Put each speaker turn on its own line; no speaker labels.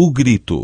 o grito.